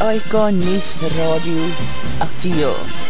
SAIK News Radio Actieel.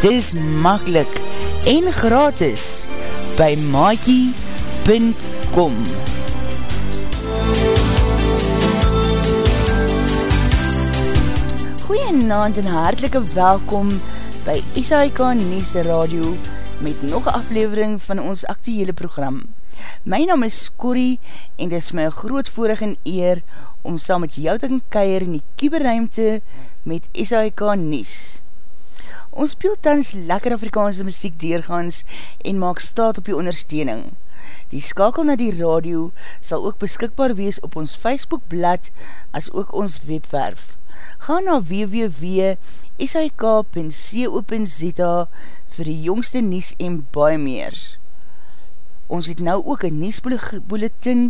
Dis makkelijk en gratis by maakie.com Goeienaand en hartelike welkom by SAIK Nies Radio met nog aflevering van ons actuele program. My naam is Corrie en dit is my groot voorig en eer om saam met jou te kan keir in die kieberruimte met SAIK Nies. Ons speel tans lekker Afrikaanse muziek deurgaans en maak staat op die ondersteuning. Die skakel na die radio sal ook beskikbaar wees op ons Facebookblad as ook ons webwerf. Ga na www.sik.co.za vir die jongste nies en baie meer. Ons het nou ook een niesbulletin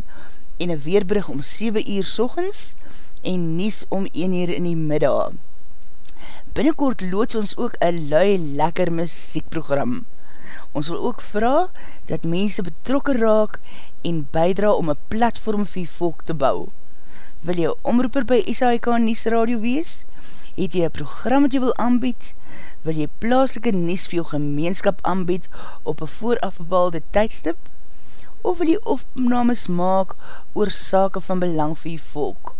en een weerbrug om 7 uur sorgens en nies om 1 uur in die middag binnenkort loods ons ook een lui lekker muziekprogram. Ons wil ook vraag dat mense betrokken raak en bijdra om een platform vir volk te bou. Wil jy omroeper by SAIK Nies Radio wees? Het jy een program wat jy wil aanbied? Wil jy plaaslike Nies vir jou gemeenskap aanbied op een voorafbepaalde tydstip? Of wil jy opnames maak oor sake van belang vir jy volk?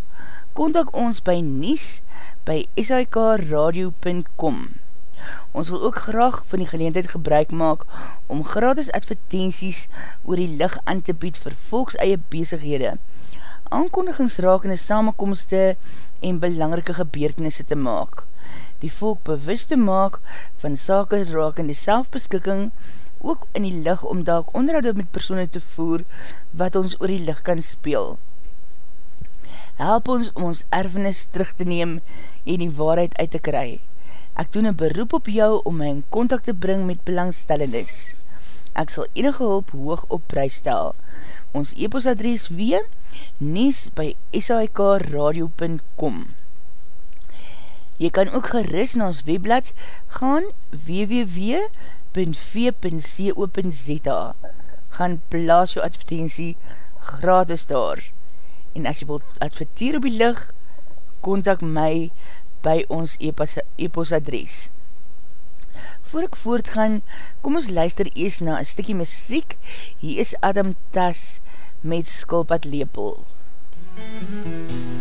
Contact ons by Nies by sikradio.com Ons wil ook graag van die geleentheid gebruik maak om gratis advertenties oor die licht aan te bied vir volks eie bezighede, aankondigingsrakende samenkomste en belangrike gebeurtenisse te maak, die volk bewust te maak van sake rakende selfbeskikking ook in die licht om daak onderhoud met persoene te voer wat ons oor die licht kan speel help ons om ons erfenis terug te neem en die waarheid uit te kry. Ek doen een beroep op jou om my in contact te bring met belangstellendes. Ek sal enige hulp hoog op prijs stel. Ons e-postadres weer, nies by sikradio.com Jy kan ook geris na ons webblad gaan www.v.co.za Gaan plaas jou advertentie gratis daar en as jy wil adverteer op die licht, kontak my by ons e-pos adres. Voor ek voortgaan, kom ons luister eers na een stikkie muziek. Hier is Adam Tas met Skulpad Lepel. MUZIEK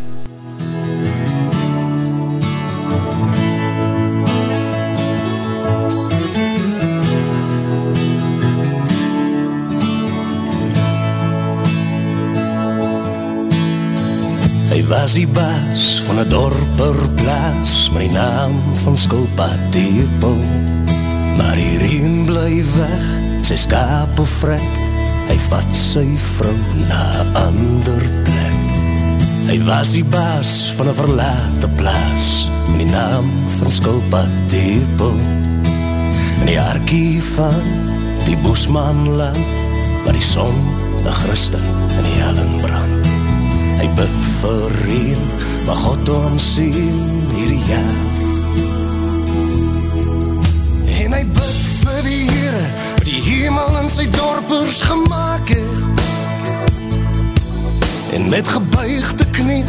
Was die baas van 'n dorperplaas met die naam van Skulpatiepel. Maar hy reën bly weg, sy skape vrek. Hy vat sy vrou na ander plek. Hy was die baas van een verlate plaas Met die naam van Skulpad Tepel. En die arkie van die Boesmanland Waar die son, de Christen en die helen brand Hy bid vir een, maar God ons sien hierdie jaar. En hy bid vir die Heere, vir die hemel en sy dorpers gemaakt het. En met gebuigde knie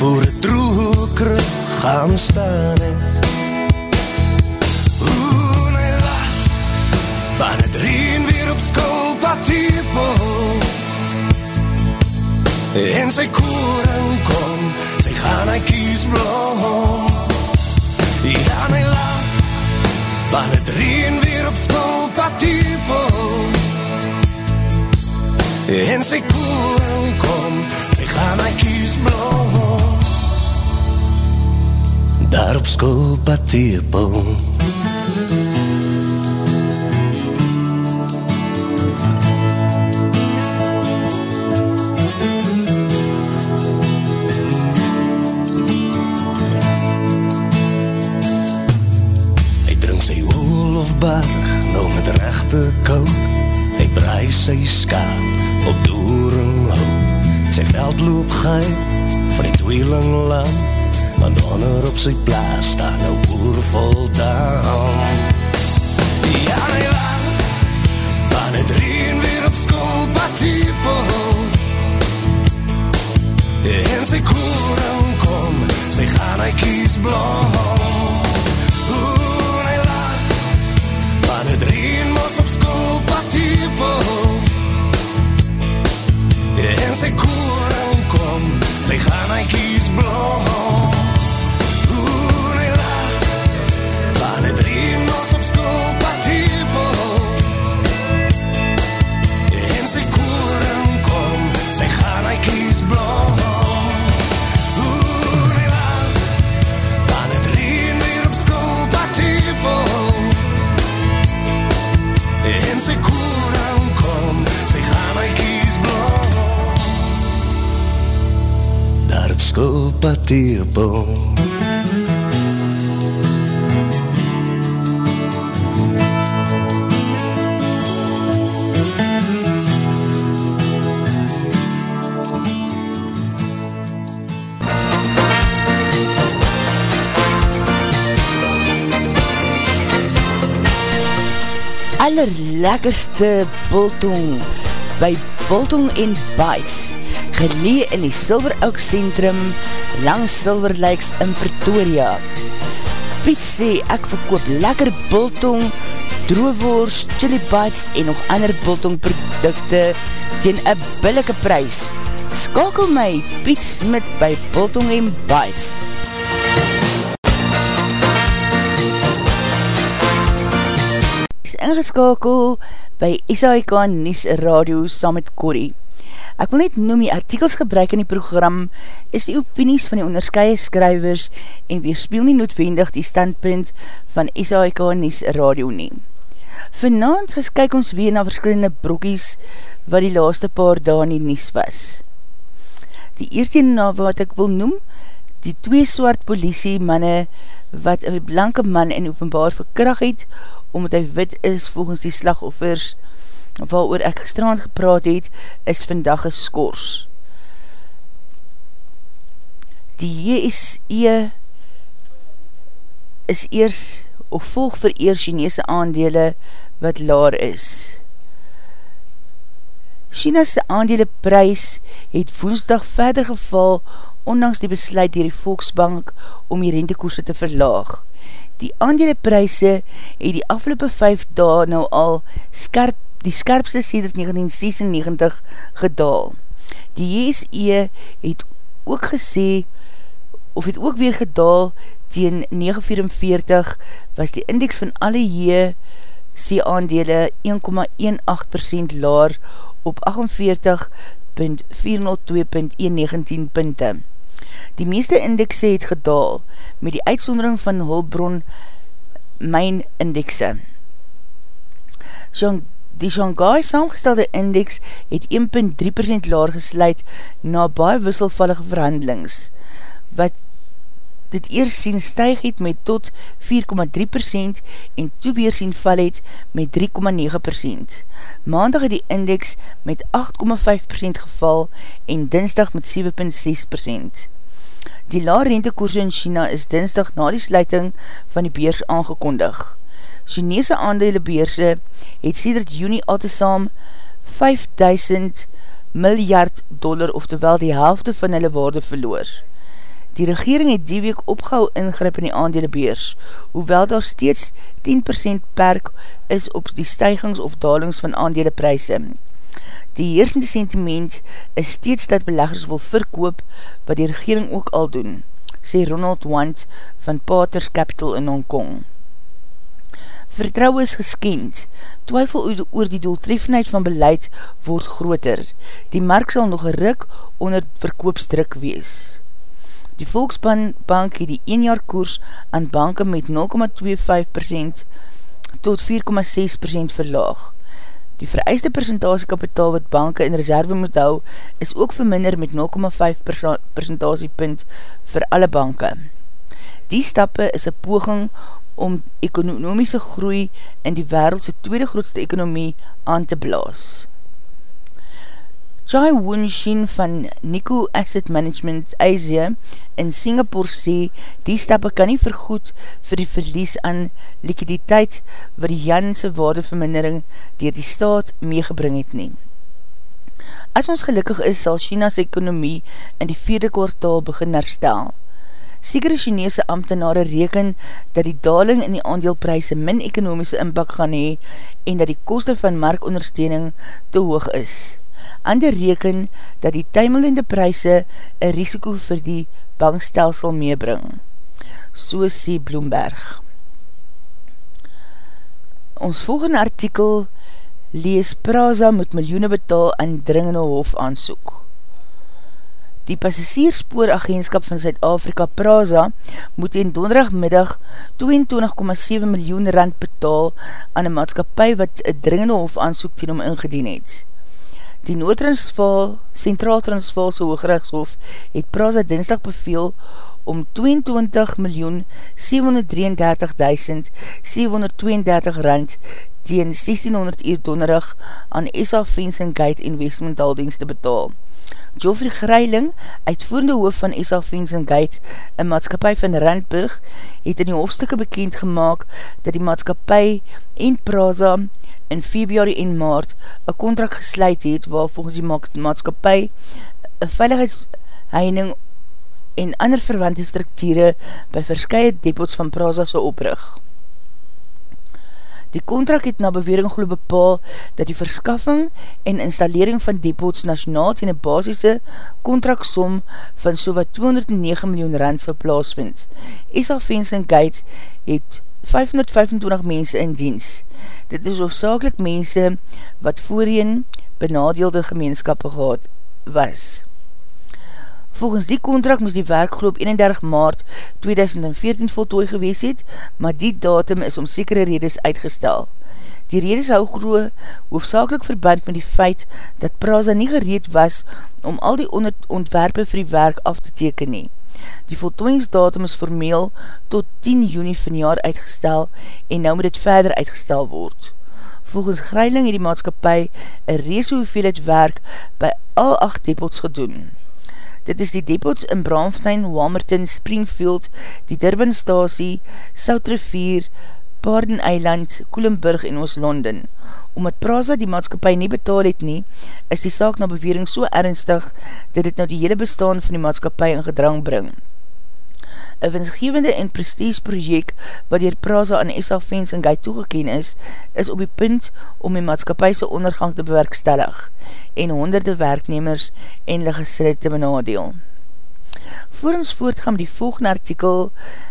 voor het droge kruk gaan staan het. Oeh, en hy lach, van het reen weer op skulpad hiepel En sy koring kom, sy gaan hy kies blom Ja, en hy lach, Van het reen weer op skulpatiepel En sy koring kom Sy gaan my kies blom Daar op skulpatiepel berg, veld loop gai van die tweelingland Want onder op sy plaas staan nou boer voldaan Ja, hy lang van het reen weer op school patiepel En sy koring kom, sy gaan hy kies blom Van het reen mos op school Sy gaan hy kies Daar op skulpatierboom allerlekkerste biltong by Biltong en Bites, gelee in die Silver Oak Centrum langs Silver Lakes in Pretoria. Piet sê ek verkoop lekker biltong, droewoers, chili bites en nog ander biltong producte teen een billike prijs. Skakel my Piet Smit by Biltong en Bites. ingeskakel by SAIK Nies Radio saam met Corrie. Ek wil net noem die artikels gebruik in die program is die opinies van die onderskeie skrywers en weerspeel nie noodwendig die standpunt van SAIK Nies Radio nie. Vanavond geskyk ons weer na verskillende broekies wat die laaste paar daan die Nies was. Die eerste na wat ek wil noem, die twee swart politie manne wat een blanke man in openbaar verkracht het omdat hy wit is volgens die slagoffers waar oor ek gestrand gepraat het, is vandag geskors. Die JSE is eers of volg vir eers Chinese aandele wat laar is. China's aandele prijs het woensdag verder geval ondanks die besluit dier die Volksbank om die rentekoerse te verlaag. Die aandelepryse het die afgelope 5 dae nou al skerp, die skerpste sedert 1996 gedaal. Die JSE het ook gesê, of het ook weer gedaal, teen 944 was die index van alle JSE aandele 1,18% laar op 48.402.119 punte. Die meeste indekse het gedaal met die uitsondering van hulbron myn indekse. Jean Die Shanghai saamgestelde index het 1.3% laar gesluit na baie wisselvallige verhandelings, wat dit eers sien stuig het met tot 4,3% en toe weer sien val het met 3,9%. Maandag het die index met 8,5% geval en dinsdag met 7,6%. Die laar rentekoers in China is dinsdag na die sluiting van die beers aangekondig. Chinese aandelebeerse het sêdert juni al te saam 5000 miljard dollar, oftewel die helfte van hulle waarde verloor. Die regering het die week opgehou ingrip in die aandelebeers, hoewel daar steeds 10% perk is op die stijgings of dalings van aandelepryse. Die heersende sentiment is steeds dat beleggers wil verkoop, wat die regering ook al doen, sê Ronald Want van Paters Capital in Hongkong. Vertrouwe is geskend. Twyfel oor die doeltreffenheid van beleid word groter. Die mark sal nog geruk onder verkoopsdruk wees. Die Volksbank het die 1 jaar koers aan banke met 0,25% tot 4,6% verlaag. Die vereiste percentasiekapitaal wat banke in reserve moet hou, is ook verminder met 0,5 percentasiepunt vir alle banke. Die stappe is een poging om ekonomiese groei in die wereldse tweede grootste ekonomie aan te blaas. Chai Woon-shin van Nico Asset Management Asia in Singapore sê, die stappe kan nie vergoed vir die verlies aan liquiditeit wat die Janse waardevermindering dier die staat meegebring het neem. As ons gelukkig is, sal China's ekonomie in die vierde kwartaal begin herstel. Sekere Chinese ambtenare reken dat die daling in die aandeelpryse min ekonomiese inpak gaan hee en dat die koste van markondersteuning te hoog is. Ander reken dat die tuimelende pryse een risiko vir die bankstelsel meebring. So sê Bloomberg. Ons volgende artikel lees Praza moet miljoene betaal aan dringende hof aansoek. Die passasierspooragentskap van Zuid-Afrika, Praza, moet in donderdagmiddag 22,7 miljoen rand betaal aan een maatskapie wat een dringende hof aansoek teen om ingedien het. Die Noordtransvaal, Centraal Transvaalse Hoogrechtshof, het Praza dinsdag beveel om 22 miljoen 733.732 rand teen 1600 uur donderdag aan SA Fencing Gate Investment Holdings te betaal. Geoffrey Greiling, uitvoerende hoof van SA Fencing Gate, een maatskapie van Randburg, het in die hoofstukke bekend gemaakt dat die maatskapie en Praza in februari en maart een contract gesluit het waar volgens die maatskapie een veiligheidsheining en ander verwante structure by verskye depots van Praza so oprig. Die contract het na bewering geloof bepaal dat die verskaffing en installering van depots nationaal ten een basisse contractsom van so wat 209 miljoen rand sal plaasvind. SA Fencing Gate het 525 mense in diens. Dit is hoofdzakelijk mense wat voorheen benadeelde gemeenskappe gehad was. Volgens die contract moes die werk geloof 31 maart 2014 voltooi gewees het, maar die datum is om sekere redes uitgestel. Die redes hou groe hoofdzakelijk verband met die feit dat Praza nie gereed was om al die ontwerpe vir die werk af te teken nie. Die voltooingsdatum is formeel tot 10 juni van jaar uitgestel en nou moet dit verder uitgestel word. Volgens Greiling het die maatskapie een rees hoeveelheid werk by al acht depots gedoen. Dit is die depots in Braamfontein, Walmerton, Springfield, die Durban Stasie, Soutrivier, Paarden Eiland, Koelenburg en Oost-London. Omdat Praza die maatskapie nie betaal het nie, is die saak na bewering so ernstig dat dit nou die hele bestaan van die maatskapie in gedrang bring. Een winsgevende en prestige project wat dier Praza aan SA Fence en Guy toegekeen is, is op die punt om die maatskapie ondergang te bewerkstellig en honderde werknemers en legislid te benadeel. Voor ons voortgaan die volgende artikel,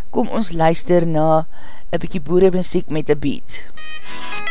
kom ons luister na een bykie boere muziek met een beat. Plaas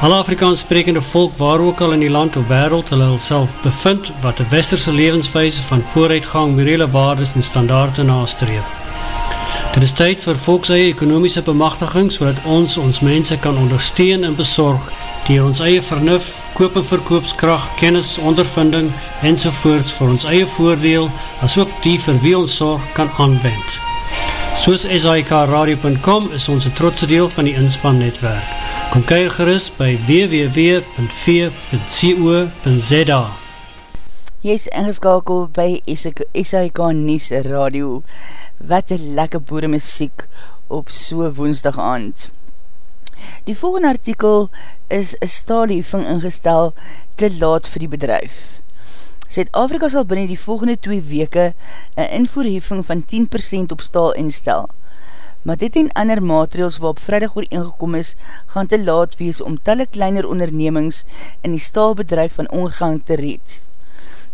Alle Afrikaans sprekende volk waar ook al in die land of wereld hulle self bevind wat die westerse levenswijze van vooruitgang, morele waardes en standaarde nastreef. Dit is tyd vir volks eie ekonomiese bemachtiging so ons ons mense kan ondersteun en bezorg die ons eie vernuf, koop en verkoopskracht, kennis, ondervinding en sovoorts vir ons eie voordeel as ook die vir wie ons zorg kan aanwend. Soos SIKRadio.com is ons een trotse deel van die inspannetwerk. Kom kyk gerust by www.v.co.za Jy is ingeskakel by SIK Nies Radio wat een lekker boere muziek op so woensdag aand. Die volgende artikel is een staalheving ingestel te laat vir die bedrijf. Zuid-Afrika sal binnen die volgende twee weke een invoerheving van 10% op staal instel. Maar dit en ander maatregels waarop vrijdag oor ingekom is, gaan te laat wees om talle kleiner ondernemings in die staalbedrijf van ongang te reed.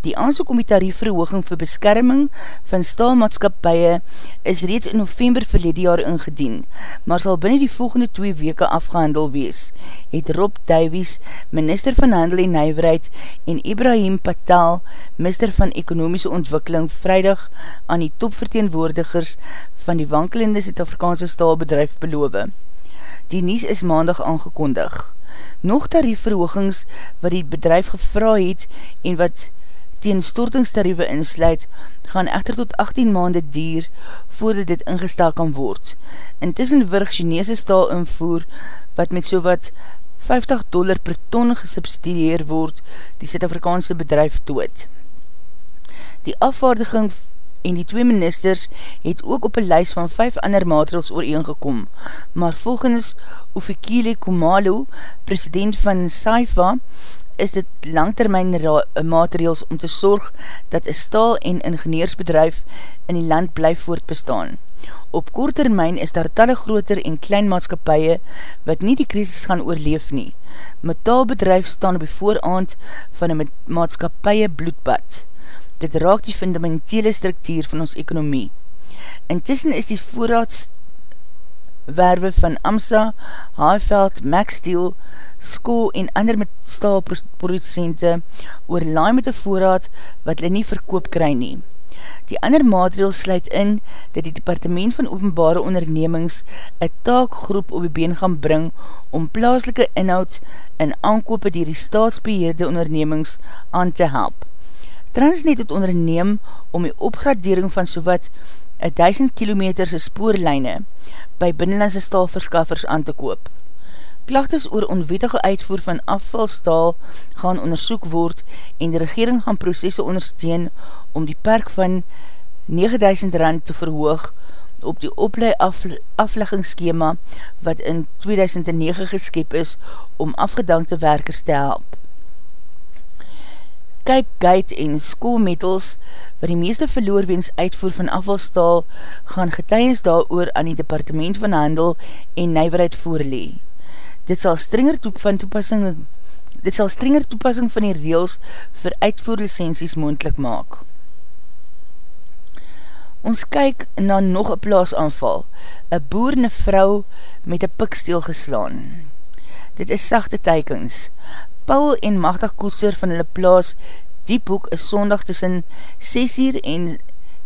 Die aansoek om die tariefverhooging vir beskerming van staalmaatskapie is reeds in november verlede jaar ingedien, maar sal binnen die volgende twee weke afgehandel wees, het Rob Davies, minister van Handel en Nijverheid, en Ibrahim Patel, minister van Ekonomische Ontwikkeling, vrijdag aan die topverteenwoordigers van die wankelende Zuid-Afrikaanse staalbedrijf beloof. Die nies is maandag aangekondig. Nog tariefverhoogings wat die bedrijf gevra het en wat teen stortingstariewe insluit, gaan echter tot 18 maande dier voordat dit ingestel kan word. Intussen wirg Chinese staal invoer wat met so wat 50 dollar per ton gesubsidieer word die Zuid-Afrikaanse bedrijf dood. Die afvaardiging en die twee ministers het ook op een lijst van vijf ander maatregels ooreengekom, maar volgens Ufikile Kumalo, president van SAIFA, is dit langtermijn materials om te sorg dat een staal- en ingenieursbedrijf in die land blijf voortbestaan. Op kort termijn is daar talle groter en klein maatskapie wat nie die krisis gaan oorleef nie. Metaalbedrijf staan op die vooraand van een maatskapie bloedbad. Dit raak die fundamentele structuur van ons ekonomie. Intussen is die voorraadswerwe van AMSA, Haaveld, Max Steel, sko en ander met staalproducente oorlaai met een voorraad wat hulle nie verkoop kry nie. Die ander maatregel sluit in dat die departement van openbare ondernemings een taakgroep op die been gaan bring om plaaslike inhoud en aankope dier die staatsbeheerde ondernemings aan te help. Transnet het onderneem om die opgradering van sowat 1000 kilometerse spoorlijne by binnenlandse staalverskaffers aan te koop. Klachtes oor onwetige uitvoer van afvalstaal gaan onderzoek word en die regering gaan processe ondersteun om die perk van 9000 rand te verhoog op die oplei afleggingsskema wat in 2009 geskep is om afgedankte werkers te help. Cape Gate en School Metals wat die meeste verloorwens uitvoer van afvalstaal gaan getuiens daar oor aan die departement van handel en nijverheid voorlee. Dit sal strenger toep van toepassing dit sal strenger toepassing van die reels vir uitvoerlicensies moendlik maak. Ons kyk na nog een plaasanval, een boer en een vrou met een piksteel geslaan. Dit is sachte teikens. Paul en Magdag Koester van hulle plaas Diephoek is sondag tussen 6 uur en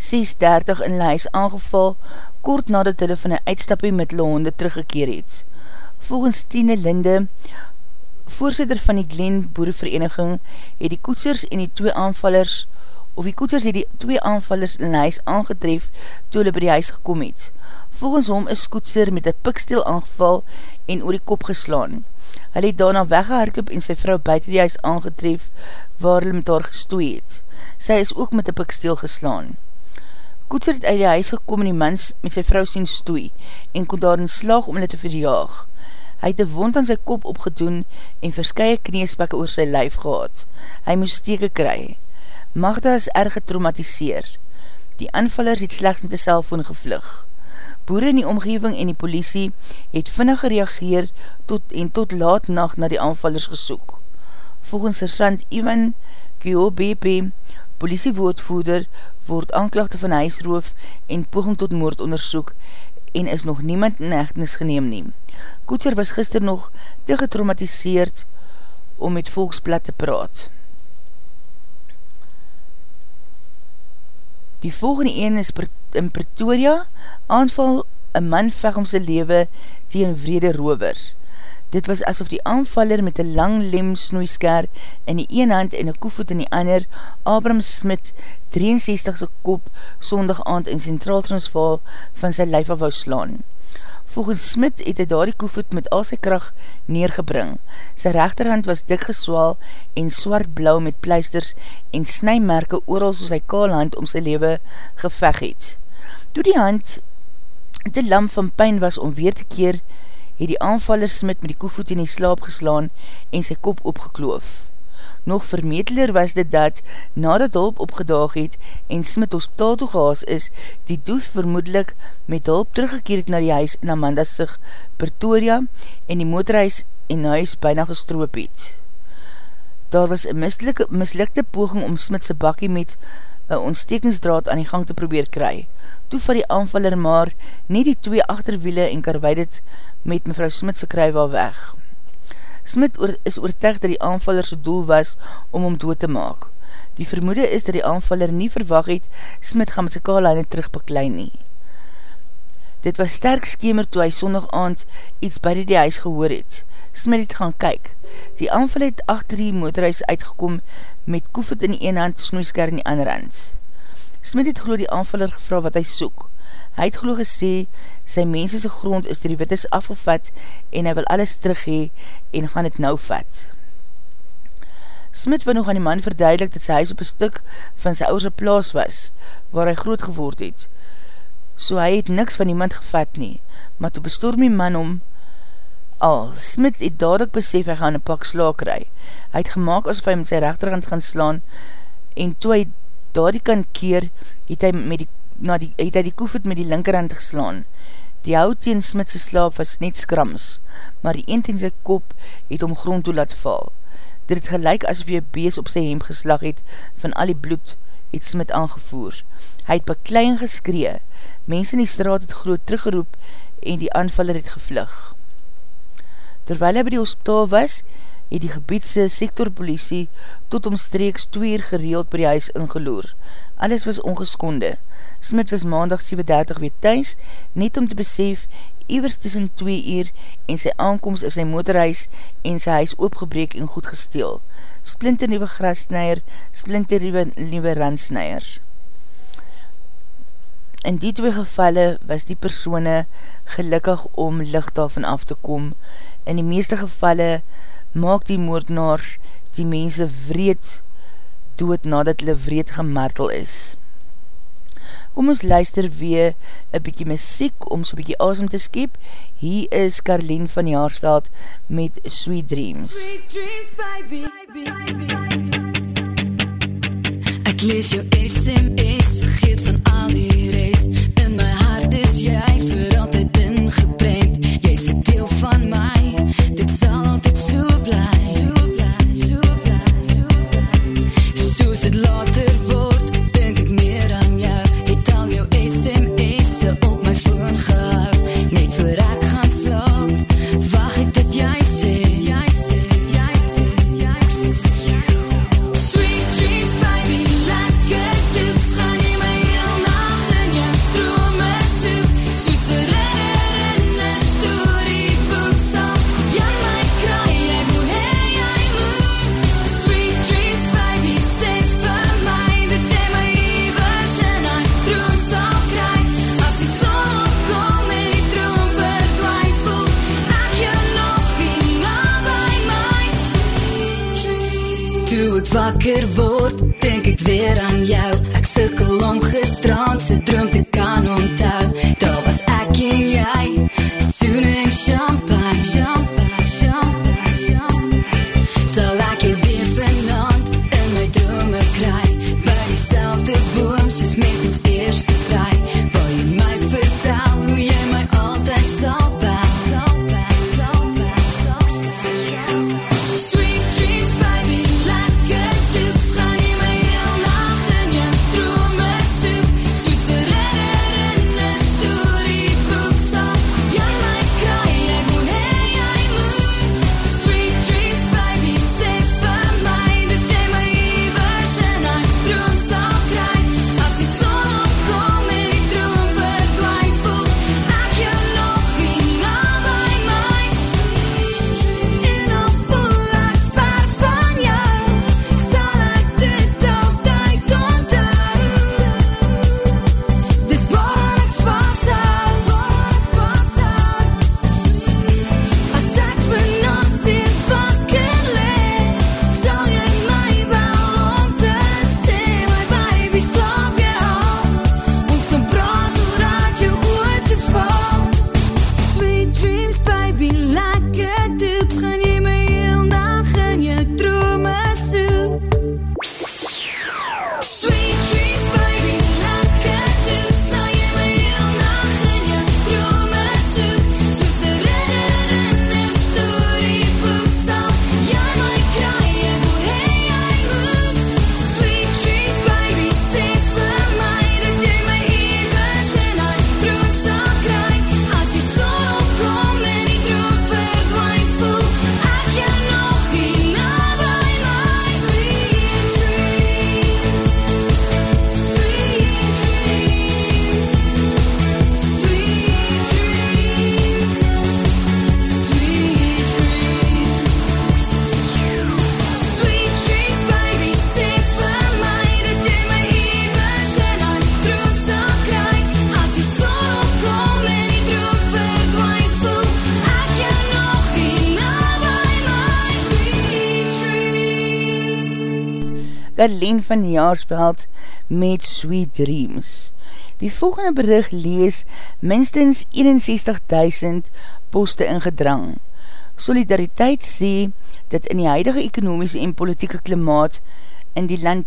6.30 in huis aangeval, kort nadat hulle van een uitstappie met hulle honde teruggekeer het. Volgens Tine Linde, voorzitter van die Glen Boerevereniging, het die koetsers en die twee aanvallers, of die koetsers het die twee aanvallers in huis aangetref toe hulle by die huis gekom het. Volgens hom is koetser met een pikstil aangeval en oor die kop geslaan. Hy het daarna weggeharkip en sy vrou buiten die huis aangetref waar hulle met haar gestooi het. Sy is ook met een pikstil geslaan. Koetser het uit die huis gekom en die mens met sy vrou sien stooi en kon daar in slag om hulle te verjaag. Hy het een wond aan sy kop opgedoen en verskye kneespekke oor sy lijf gehad. Hy moes steke kry. Magda is erg getraumatiseer. Die aanvallers het slechts met die cellfoon gevlug. Boere in die omgeving en die politie het vinnig gereageer tot en tot laat nacht na die aanvallers gesoek. Volgens sergeant Ivan Kyo-BP, politiewoordvoerder, word aanklachte van huisroof en poging tot moord onderzoek en is nog niemand in echtenis geneem neem. Koetser was gister nog te getraumatiseerd om met volksblad te praat. Die volgende een is in Pretoria, aanval een man veg om sy lewe tegen vrede rover. Dit was asof die aanvaller met een lang lem snoeisker in die een hand en een koevoet in die ander, Abram Smit, 63 kop, sondag aand in Centraal Transvaal van sy lijf af wou slaan. Volgens Smit het hy daar die koevoet met al sy kracht neergebring. Sy rechterhand was dik geswaal en swart blauw met pleisters en snijmerke ooral soos sy kaal hand om sy lewe geveg het. Toe die hand te lam van pijn was om weer te keer, het die aanvaller Smit met die koevoet in die slaap geslaan en sy kop opgekloof. Nog vermeteler was dit dat, nadat hulp opgedaag het en Smit hospitaal toegehaas is, die doef vermoedelijk met hulp teruggekeerd na die huis in Amanda sig Pretoria en die motorhuis en huis bijna gestroop het. Daar was een mislikte poging om Smit sy bakkie met een ontstekingsdraad aan die gang te probeer kry. Toe van die aanvaller maar nie die twee achterwiele en karweid het met mevrou Smit se krywa weg. Smit is oortuig dat die aanvaller sy doel was om hom dood te maak. Die vermoede is dat die aanvaller nie verwag het Smit gaan met sy kaalane terugbeklein nie. Dit was sterk skemer toe hy sondag aand iets by die huis gehoor het. Smit het gaan kyk. Die aanval het achter die motorhuis uitgekom met koevoet in die een hand, snoeisker in die ander hand. Smit het geloof die aanvaller gevra wat hy soek. Hy het geloof gesê, sy mensese grond is die wittes afgevat en hy wil alles terug hee en gaan het nou vat. Smit wil nog aan die man verduidelik dat sy huis op een stuk van sy oudse plaas was, waar hy groot geword het. So hy het niks van iemand gevat nie, maar toe bestorm die man om al. Smit het dadelijk besef hy gaan een pak sla kry. Hy het gemaakt asof hy met sy rechterhand gaan slaan en toe hy daar die kan keer, het hy met die na die, het hy die koevoet met die linkerhand geslaan. Die hout teen Smitse slaap was net skrams, maar die eend in sy kop het om grond toe laat val. Dit het gelijk asof hy bees op sy hemd geslag het van al die bloed het Smit aangevoer. Hy het beklein geskree, mense in die straat het groot teruggeroep en die aanvaller het gevlug. Terwyl hy by die hospitaal was, het die gebiedse sektorpolisie tot omstreeks 2 uur gereeld by die huis ingeloor. Alles was ongeskonde. Smit was maandag 7.30 weer thuis, net om te besef, iwers tussen 2 uur en sy aankomst is sy motorhuis en sy huis oopgebreek en goed gesteel. Splinter nieuwe grasneier, splinter nieuwe, nieuwe randsneier. In die twee gevalle was die persone gelukkig om licht daarvan af te kom. In die meeste gevalle maak die moordenaars die mense vreed dood nadat hulle vreed gemartel is. Kom ons luister weer een bykie muziek om so bykie asem te skep. Hier is Carlien van Jaarsveld met Sweet Dreams. Sweet Dreams, baby, baby. Ek lees jou SMS, Karleen van Jaarsveld met Sweet Dreams. Die volgende bericht lees minstens 61.000 poste in gedrang. Solidariteit sê dat in die huidige ekonomiese en politieke klimaat in die land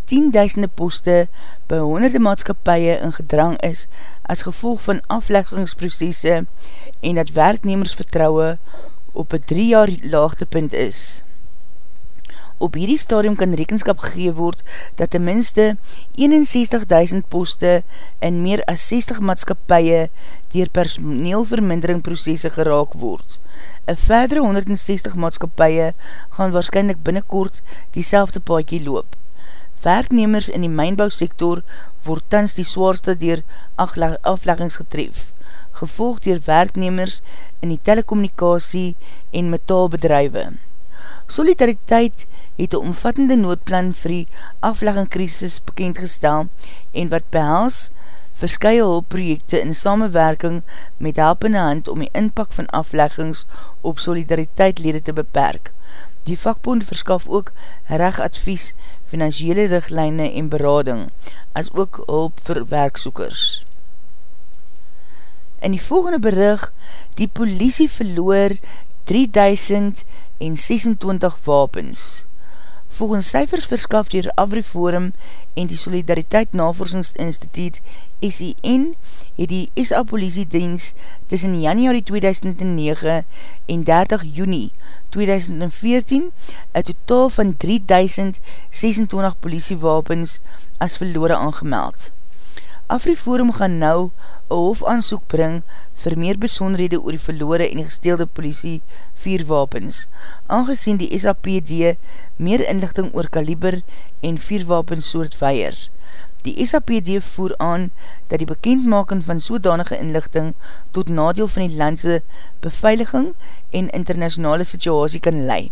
10.000 poste by honderde maatskapie in gedrang is as gevolg van afleggingsprocesse en dat werknemersvertrouwe op een drie jaar laagtepunt is. Op hierdie stadium kan rekenskap gegee word dat ten minste 61.000 poste in meer as 60 maatskapie dier personeelvermindering processe geraak word. Een verdere 160 maatskapie gaan waarschijnlijk binnenkort die selfde paadje loop. Werknemers in die mijnbouwsektor word tans die zwaarste dier afleggings getref, gevolg dier werknemers in die telekommunikatie en metaalbedrijwe. Solidariteit het een omvattende noodplan vir die afleggingkrisis bekendgestel en wat behels verskye hulpprojekte in samenwerking met helpende hand om die inpak van afleggings op solidariteit lede te beperk. Die vakbond verskaf ook rechtadvies, financiële richtlijne en berading, as ook hulp vir werksoekers. In die volgende berig, die politie verloor 3026 wapens. Volgens cijfers verskaf dier Avriforum en die Solidariteit Navorsingsinstituut SEN het die SA Politiedienst tussen januari 2009 en 30 juni 2014 een totaal van 3026 politiewapens as verloore aangemeld. Afriforum gaan nou een hofaansoek bring vir meer besonderhede oor die verloore en die gesteelde politie vierwapens, aangezien die SAPD meer inlichting oor kaliber en vierwapens soort weier. Die SAPD voer aan dat die bekendmaking van sodanige inlichting tot nadeel van die landse beveiliging en internationale situasie kan lei.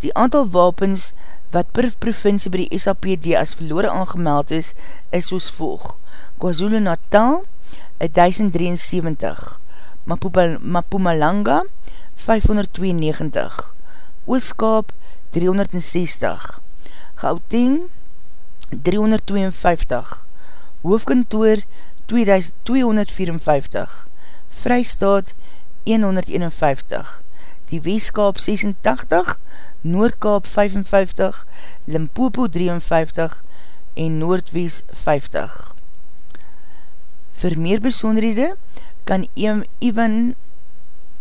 Die aantal wapens wat per provincie by die SAPD as verloore aangemeld is, is soos volg. KwaZulu Natal 1073, Mapumalanga 592, Ooskaap 360, Gauteng 352, Hoofkantoor 254, Vrystaat 151, die Weeskaap 86, Noordkaap 55, Limpopo 53 en Noordwees 50. Vir meer besonderhede kan Ivan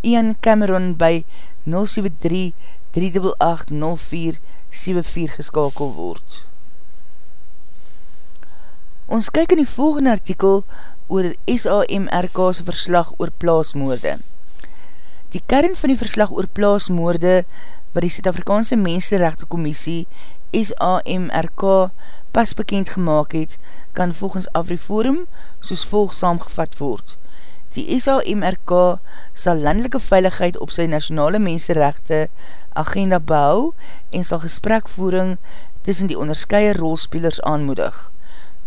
Ian Cameron by 073-388-0474 geskakel word. Ons kyk in die volgende artikel oor SAMRK's verslag oor plaasmoorde. Die kern van die verslag oor plaasmoorde wat die Suid-Afrikaanse Mensenrechte Commissie SAMRK pas bekend gemaakt het, kan volgens Afriforum soos volg saamgevat word. Die SAMRK sal landelike veiligheid op sy nationale mensenrechte agenda bou en sal gesprekvoering tussen die onderskeie rolspelers aanmoedig.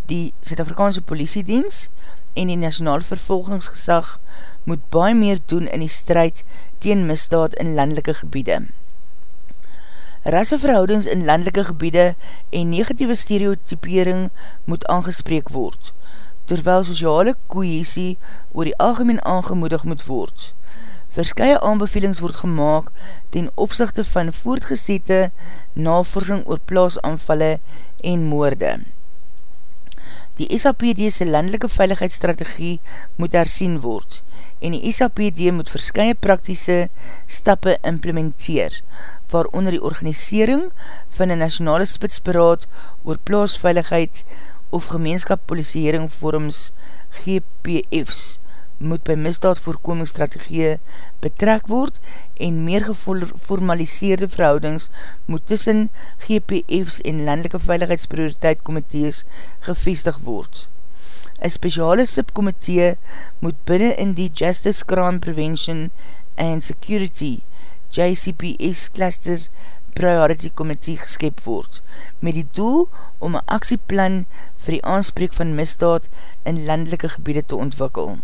Die Zuid-Afrikaanse politiedienst en die nationale vervolgingsgesag moet baie meer doen in die strijd teen misdaad in landelike gebiede rasseverhoudings in landelike gebiede en negatieve stereotypering moet aangespreek word, terwyl sociale koehesie oor die algemeen aangemoedig moet word. Verskye aanbevelings word gemaakt ten opzichte van voortgesete navorsing oor plaasanvalle en moorde. Die SAPD'se landelike veiligheidsstrategie moet hersien word en die SAPD moet verskye praktische stappe implementeer, waaronder die organisering van een nationale spitsberaad oor plaasveiligheid of gemeenskap polisiering vorms GPF's moet by misdaadvoorkomingsstrategie betrek word en meer geformaliseerde verhoudings moet tussen GPF's en landelike veiligheidsprioriteit komitees gevestig word. Een speciale subkomitee moet binnen in die Justice Crime Prevention and Security JCPS Cluster Priority Committee geskep word, met die doel om een actieplan vir die aanspreek van misdaad in landelike gebiede te ontwikkel.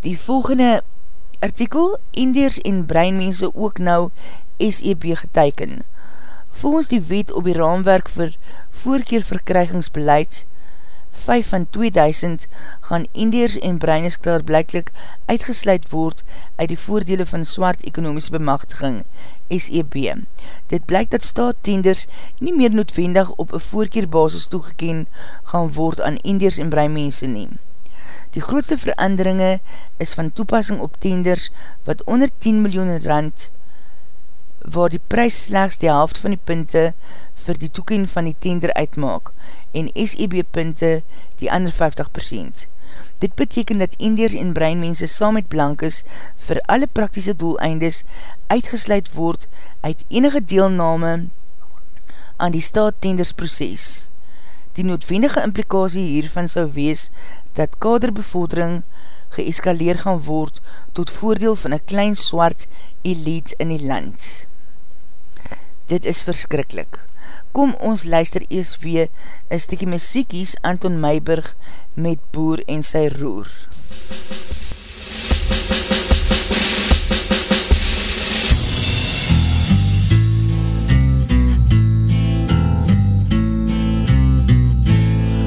Die volgende artikel, Indiers en breinmense ook nou SEB geteiken. Volgens die wet op die raamwerk vir voorkeerverkrygingsbeleid 5 van 2000 gaan Indiërs en Breines klaar blijklik uitgesluit word uit die voordele van swart ekonomische bemachtiging, SEB. Dit blyk dat staattenders nie meer noodwendig op een voorkeerbasis toegeken gaan word aan Indiërs en Breinmense neem. Die grootste veranderinge is van toepassing op tenders wat onder 10 miljoen rand waar die prijs slechts die helft van die punte vir die toeken van die tender uitmaak en SEB punte die ander 50%. Dit beteken dat Indiërs en breinmense saam met Blankes vir alle praktische doeleindes uitgesluit word uit enige deelname aan die staattendersproces. Die noodwendige implikasie hiervan sou wees dat kaderbevordering geëskaleer gaan word tot voordeel van een klein swart elite in die land. Dit is verskrikkelijk. Kom ons luister eers weer een stikkie muziekies Anton Meiberg met Boer en sy Roer.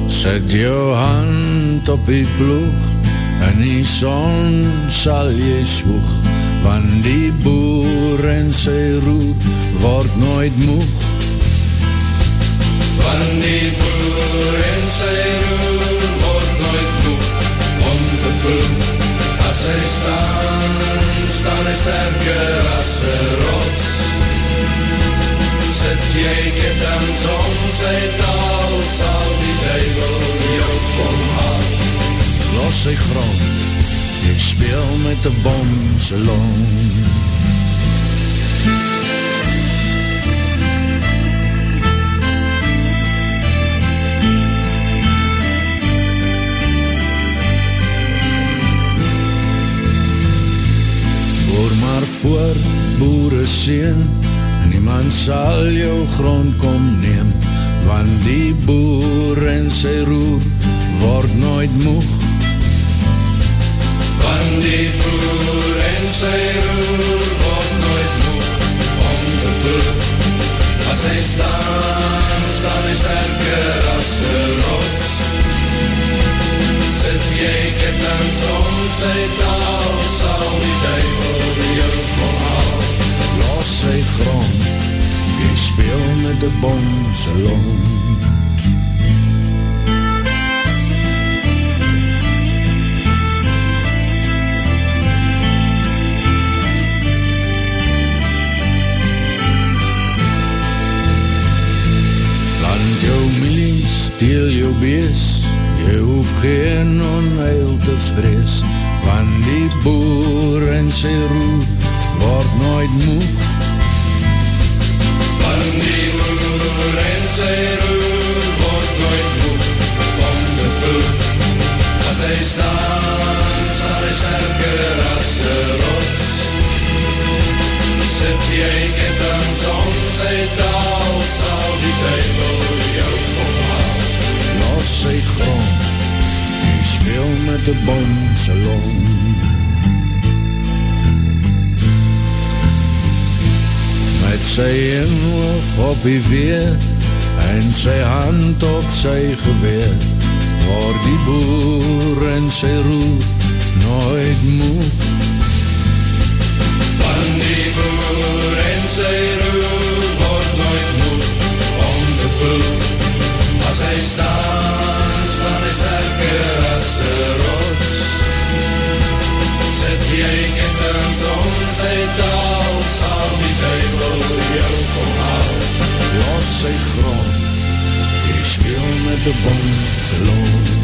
Zet jou hand op die ploeg En die son sal jy swoeg Want die boer en sy roer Word nooit moeg Want die boer en sy roer Word nooit moeg Om te ploeg As hy staan Staan hy sterker as sy rots Sit jy ketens om sy taal Sal die duivel jou kom haal Los sy grond Jy speel met die bom sy long voor boere sien Niemand sal jou grond kom neem Want die boer en sy roer Word nooit moeg. Want die boer en sy roer Word nooit moeg Om te ploeg As hy staan Staan hy sterker as sy lont Land jou milies, steel jou bees. Jy hoef geen onheil te vrees Van die boer en sy roer Word nooit moeg met die bom sy lont Met sy inhoog op die weer En sy hand op sy geweer Waar die boer en sy roer Nooit moeg Van die boer en sy roer Word nooit moeg Om te ploeg As hy staan, hy sterker as sy rots Sit jy ketens om sy taal Sal die duivel jou kom haal Los sy grond Jy speel met die bom sy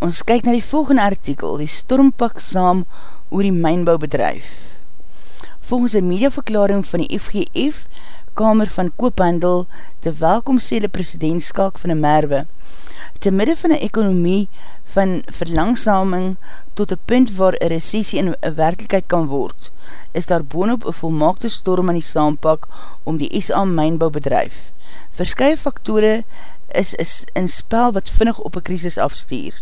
Ons kyk na die volgende artikel, die stormpak saam oor die mijnbouwbedrijf. Volgens een mediaverklaring van die FGF, Kamer van Koophandel, te welkom sê die president Skalk van die Merwe, te midde van een ekonomie van verlangsaming tot een punt waar een recessie in een werkelijkheid kan word, is daar boonop een volmaakte storm aan die saampak om die SA mijnbouwbedrijf. Verskye faktore is, is in spel wat vinnig op een krisis afstuur.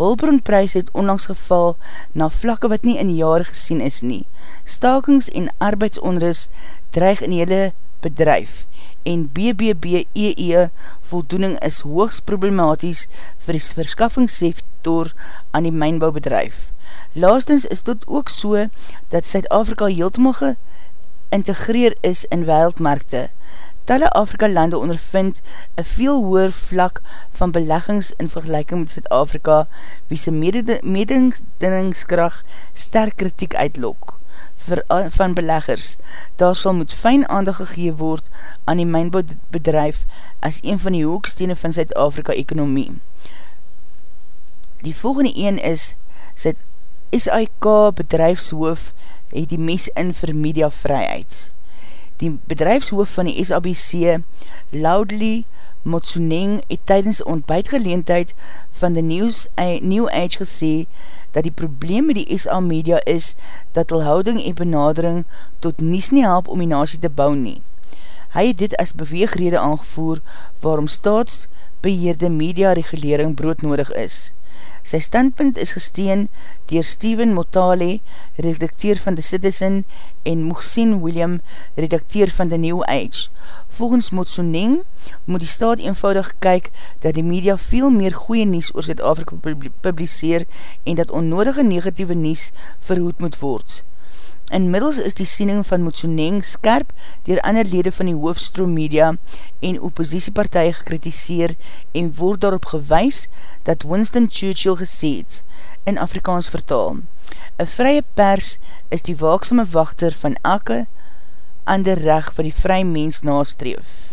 Hulbronprys het onlangs geval na vlakke wat nie in jare gesien is nie. Stakings en arbeidsonrus dreig in hele bedrijf en BBBEE e voldoening is hoogst problematies vir die verskaffingssektor aan die mijnbouwbedrijf. Laastens is dit ook so dat Suid-Afrika heeltemal geïntegreer is in wereldmarkte. Talle Afrika lande ondervind een veel hoer vlak van beleggings in vergelijking met Zuid-Afrika wie sy mededingingskracht sterk kritiek uitlok vir, van beleggers. Daar sal moet fijn aandag gegee word aan die mijnbouwbedrijf as een van die hoekstene van Zuid-Afrika ekonomie. Die volgende een is SIK bedrijfshoof het die mes in vir media vryheid die bedrijfshoof van die SABC, Loudly Motsuneng, het tydens ontbijtgeleendheid van die News, New Age gesê, dat die probleem met die SA media is, dat al houding en benadering tot nies nie help om die nasie te bou nie. Hy het dit as beweegrede aangevoer, waarom staatsbeheerde media regulering broodnodig is. Sy standpunt is gesteen dier Steven Motale, redakteur van The Citizen, en Mohsin William, redakteur van The New Age. Volgens Motsoneng moet die staat eenvoudig kyk dat die media veel meer goeie nies oor Zuid-Afrika publiseer en dat onnodige negatieve nies verhoed moet word. Inmiddels is die siening van Motsoneng skerp dier ander lede van die hoofstroom media en oppositiepartij gekritiseer en word daarop gewys dat Winston Churchill gesê het in Afrikaans vertaal. Een vrye pers is die waaksame wachter van elke ander recht wat die vry mens nastreef.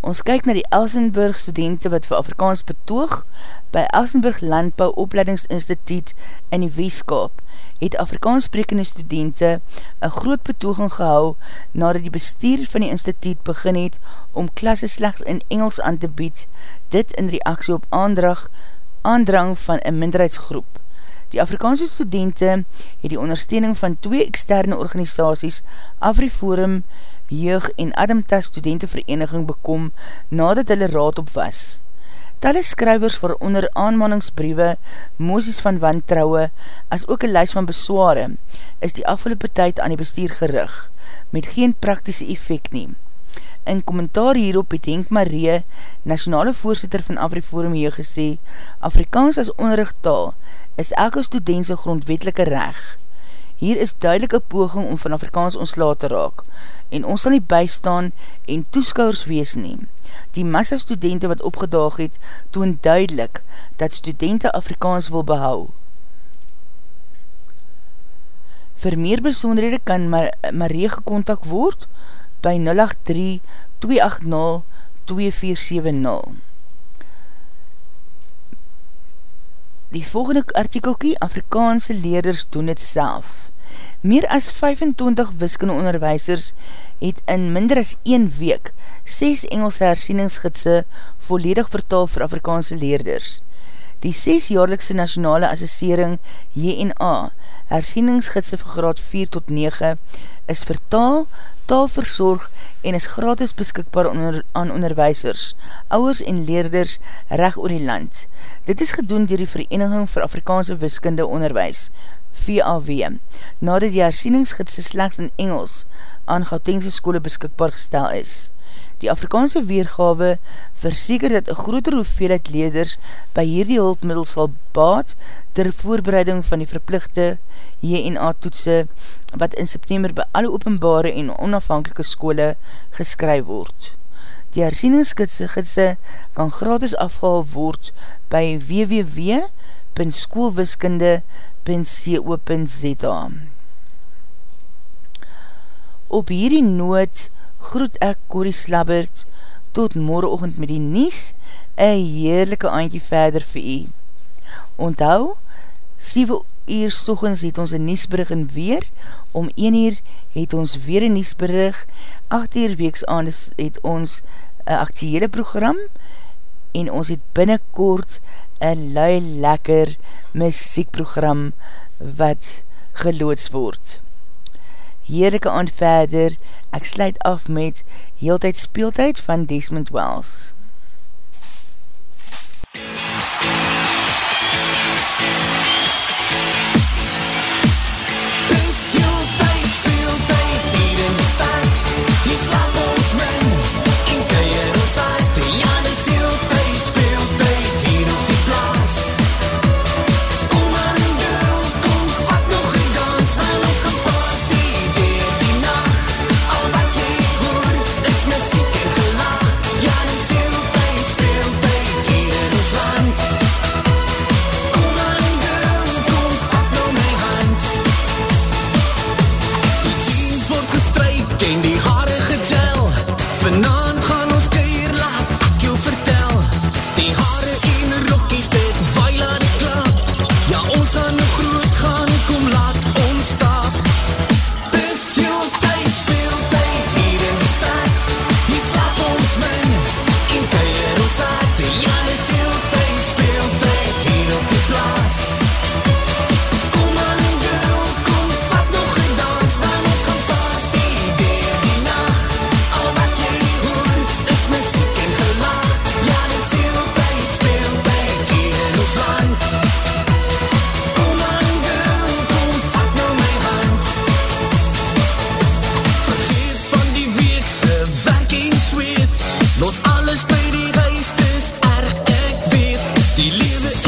Ons kyk na die Elsenburg studenten wat vir Afrikaans betoog by Elsenburg Landbouw Opleidingsinstituut in die Weeskaap het Afrikaans sprekende studenten een groot betoging gehou nadat die bestuur van die instituut begin het om klasse slechts in Engels aan te bied, dit in reaksie op aandrag, aandrang van een minderheidsgroep. Die Afrikaanse studenten het die ondersteuning van twee externe organisaties Afriforum, Jeug en Adamtas Studentenvereniging bekom nadat hulle raad op was. Talle skrywers vir onder aanmaningsbriewe, moosies van wantrouwe, as ook een lijst van besware, is die afgelopen tyd aan die bestuur gerig, met geen praktische effect nie. In kommentaar hierop het Henk Marie, nationale voorzitter van Afriforum hier gesê, Afrikaans as onderrichttaal is elke studentse grondwetelike reg. Hier is duidelike poging om van Afrikaans ontsla te raak, en ons sal nie bystaan en toeskouwers wees neem. Die massa studenten wat opgedaag het, toon duidelik dat studenten Afrikaans wil behou. Vir meer besonderhede kan Mar Marie gekontak word by 083-280-2470. Die volgende artikelkie, Afrikaanse leerders doen het self. Meer as 25 wiskunde onderwijsers het in minder as 1 week 6 Engelse hersieningsgidse volledig vertaal vir Afrikaanse leerders. Die 6 jaarlikse nationale assessering JNA, hersieningsgidse vir graad 4 tot 9, is vertaal, taalverzorg en is gratis beskikbaar onder, aan onderwijsers, ouwers en leerders reg oor die land. Dit is gedoen dier die Vereniging vir Afrikaanse Wiskunde Onderwijs, VAW, nadat die hersieningsgidse slechts in Engels aan Gautengse skole beskikbaar gestel is. Die Afrikaanse weergawe verseker dat een groter hoeveelheid leders by hierdie hulpmiddel sal baat ter voorbereiding van die verplichte JNA-toetse wat in September by alle openbare en onafhankelike skole geskryf word. Die hersieningsgidse kan gratis afgehaal word by www.schoolwiskunde.co.za Op hierdie noot groet ek Corrie Slabbert tot morgenochtend met die Nies, een heerlijke aantje verder vir u. Onthou, 7 uur sochens het ons een Niesbrug in weer, om 1 uur het ons weer een Niesbrug, 8 uur weeks aan het ons een actiehele program, en ons het binnenkort een lui lekker muziekprogram wat geloods word heerlijke aand verder, ek sluit af met heeltijd speeltijd van Desmond Wells. Na een